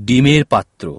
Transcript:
ডিমের পাত্র।